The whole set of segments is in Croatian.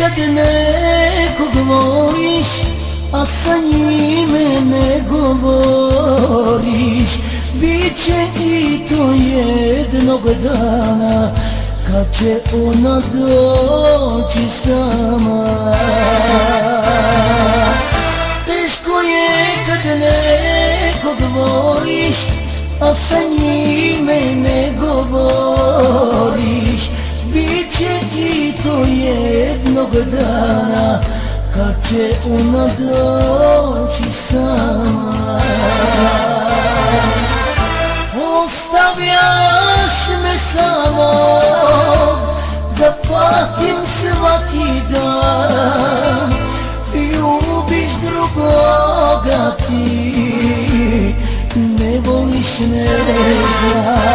kad nekog voliš A sa njime ne govoriš? Biće i to jednog dana Kad će ona doći sama. Teško je kad nekog voliš A sa njime ne govoriš Biće i to jednog dana Kad će ona doći sama. Ostavljaš me samo Da patim svaki dan. Ljubiš drugoga ti Ne voliš ne znam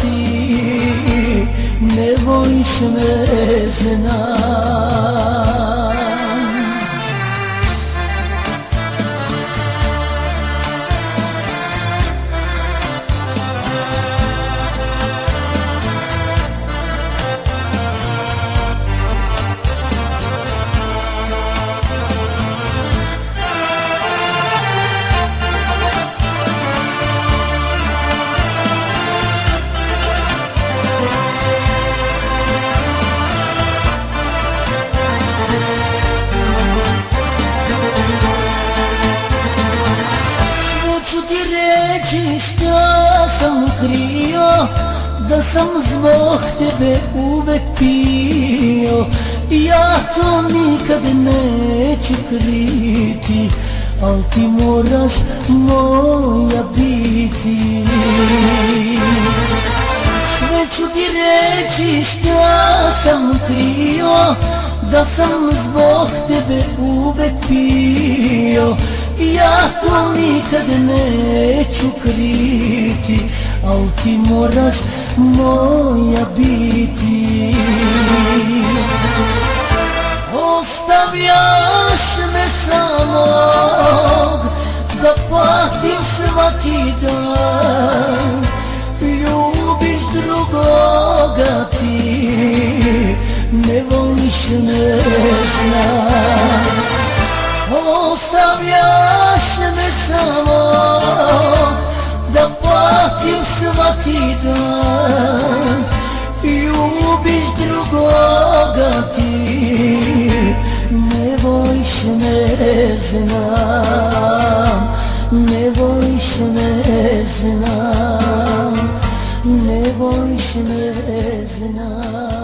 ti Ne voliš me znam ti reći šta sam krio Da sam zbog tebe uvek pio. Ja to nikad neću kriti Al ti moraš moja biti. Sve ću ti reći šta sam krio Da sam zbog tebe uvek pio. Ja to nikad Al ti moraš moja biti. Ostavljaš me samog Da patim svaki dan. Ljubiš drugoga ti Ne voliš ne svaki dan. Ljubiš drugoga ti Ne voliš ne znam. Ne voliš ne znam. Ne voliš ne znam